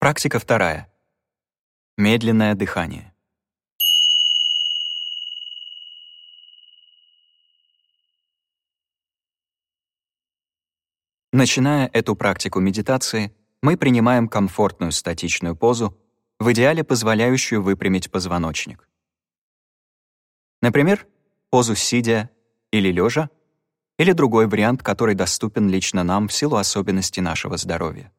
Практика вторая. Медленное дыхание. Начиная эту практику медитации, мы принимаем комфортную статичную позу, в идеале позволяющую выпрямить позвоночник. Например, позу сидя или лежа, или другой вариант, который доступен лично нам в силу особенностей нашего здоровья.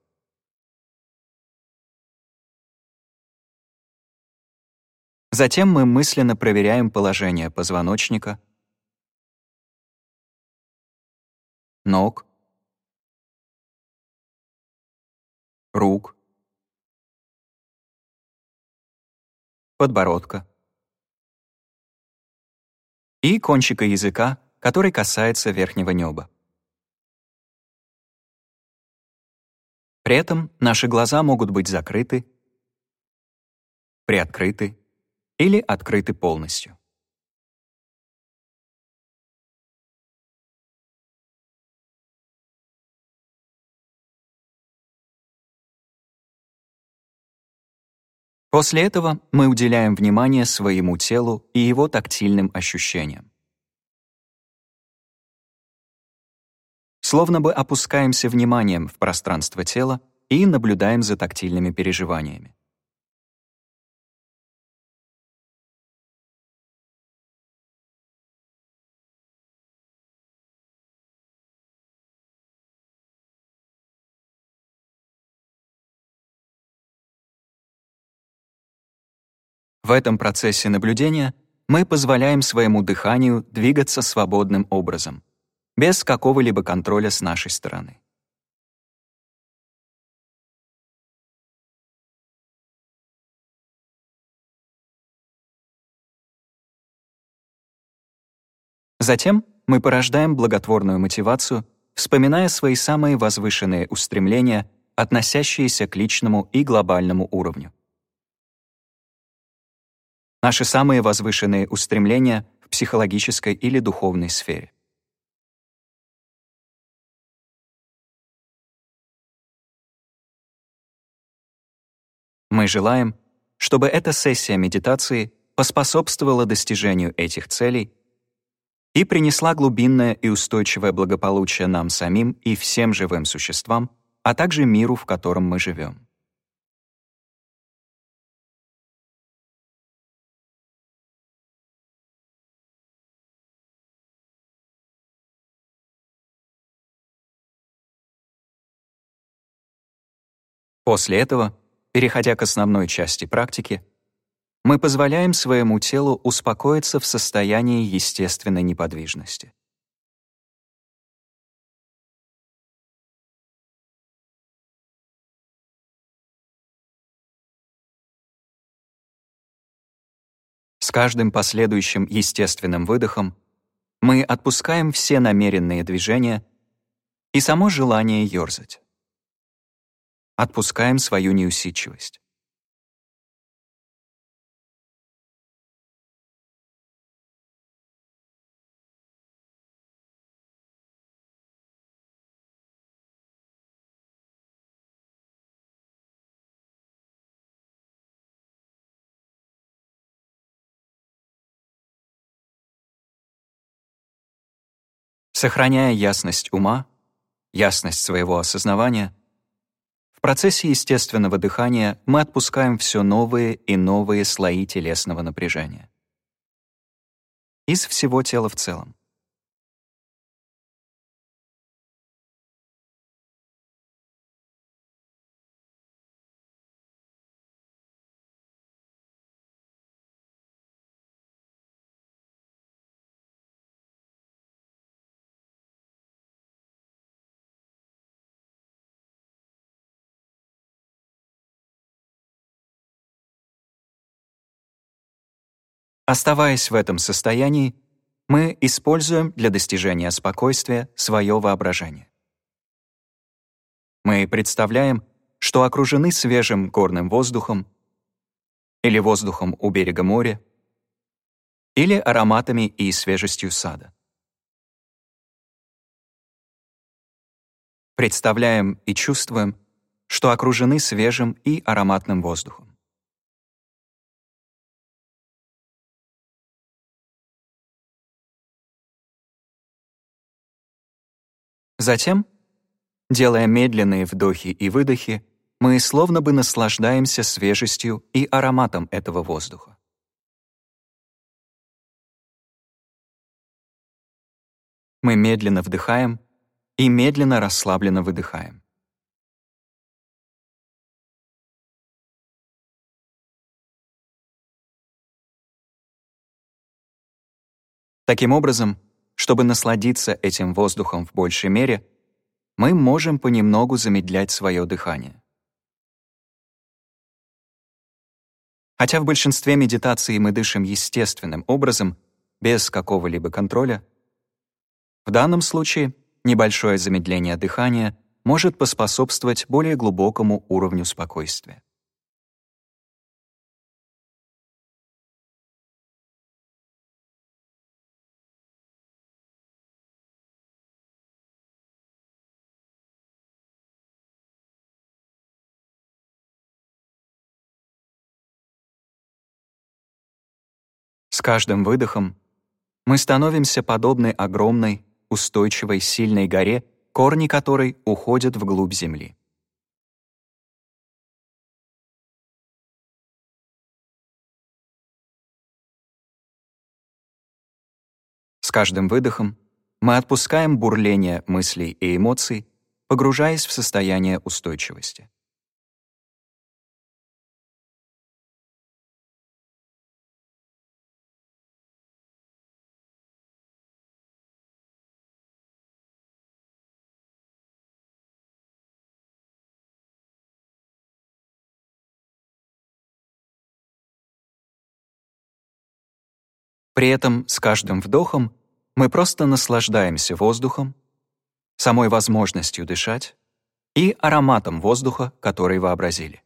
Затем мы мысленно проверяем положение позвоночника, ног, рук, подбородка и кончика языка, который касается верхнего неба. При этом наши глаза могут быть закрыты, приоткрыты или открыты полностью. После этого мы уделяем внимание своему телу и его тактильным ощущениям. Словно бы опускаемся вниманием в пространство тела и наблюдаем за тактильными переживаниями. В этом процессе наблюдения мы позволяем своему дыханию двигаться свободным образом, без какого-либо контроля с нашей стороны. Затем мы порождаем благотворную мотивацию, вспоминая свои самые возвышенные устремления, относящиеся к личному и глобальному уровню наши самые возвышенные устремления в психологической или духовной сфере. Мы желаем, чтобы эта сессия медитации поспособствовала достижению этих целей и принесла глубинное и устойчивое благополучие нам самим и всем живым существам, а также миру, в котором мы живем. После этого, переходя к основной части практики, мы позволяем своему телу успокоиться в состоянии естественной неподвижности. С каждым последующим естественным выдохом мы отпускаем все намеренные движения и само желание ёрзать отпускаем свою неусидчивость. Сохраняя ясность ума, ясность своего осознавания, в процессе естественного дыхания мы отпускаем все новые и новые слои телесного напряжения. Из всего тела в целом. Оставаясь в этом состоянии, мы используем для достижения спокойствия свое воображение. Мы представляем, что окружены свежим горным воздухом или воздухом у берега моря, или ароматами и свежестью сада. Представляем и чувствуем, что окружены свежим и ароматным воздухом. Затем, делая медленные вдохи и выдохи, мы словно бы наслаждаемся свежестью и ароматом этого воздуха. Мы медленно вдыхаем и медленно расслабленно выдыхаем. Таким образом, чтобы насладиться этим воздухом в большей мере, мы можем понемногу замедлять свое дыхание. Хотя в большинстве медитаций мы дышим естественным образом, без какого-либо контроля, в данном случае небольшое замедление дыхания может поспособствовать более глубокому уровню спокойствия. С каждым выдохом мы становимся подобны огромной, устойчивой, сильной горе, корни которой уходят вглубь земли. С каждым выдохом мы отпускаем бурление мыслей и эмоций, погружаясь в состояние устойчивости. При этом с каждым вдохом мы просто наслаждаемся воздухом, самой возможностью дышать и ароматом воздуха, который вообразили.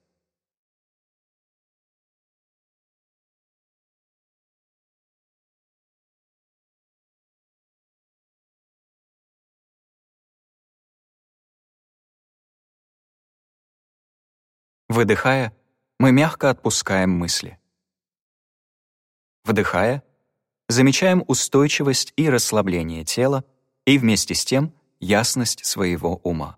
Выдыхая, мы мягко отпускаем мысли. Вдыхая — замечаем устойчивость и расслабление тела и вместе с тем ясность своего ума.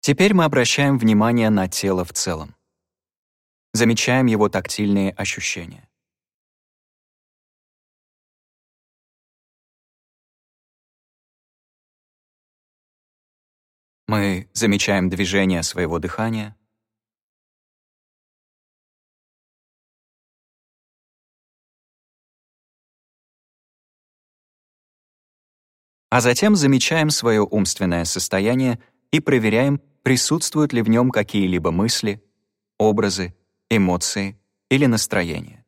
Теперь мы обращаем внимание на тело в целом замечаем его тактильные ощущения. Мы замечаем движение своего дыхания. А затем замечаем свое умственное состояние и проверяем, присутствуют ли в нем какие-либо мысли, образы эмоции или настроение.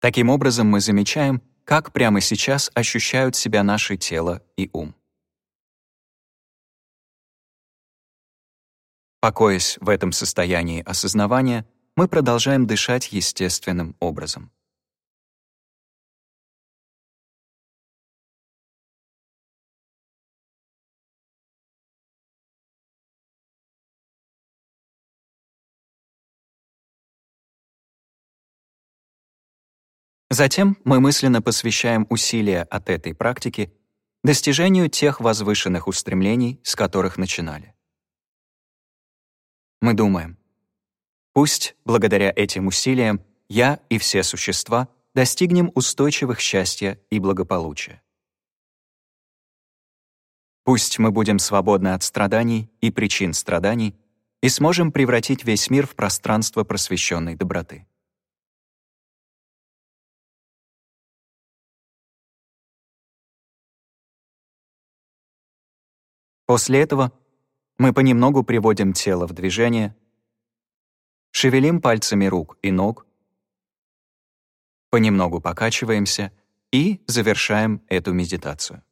Таким образом, мы замечаем, как прямо сейчас ощущают себя наше тело и ум. Покоясь в этом состоянии осознавания, мы продолжаем дышать естественным образом. Затем мы мысленно посвящаем усилия от этой практики достижению тех возвышенных устремлений, с которых начинали мы думаем, пусть благодаря этим усилиям я и все существа достигнем устойчивых счастья и благополучия. Пусть мы будем свободны от страданий и причин страданий и сможем превратить весь мир в пространство просвещенной доброты. После этого мы понемногу приводим тело в движение, шевелим пальцами рук и ног, понемногу покачиваемся и завершаем эту медитацию.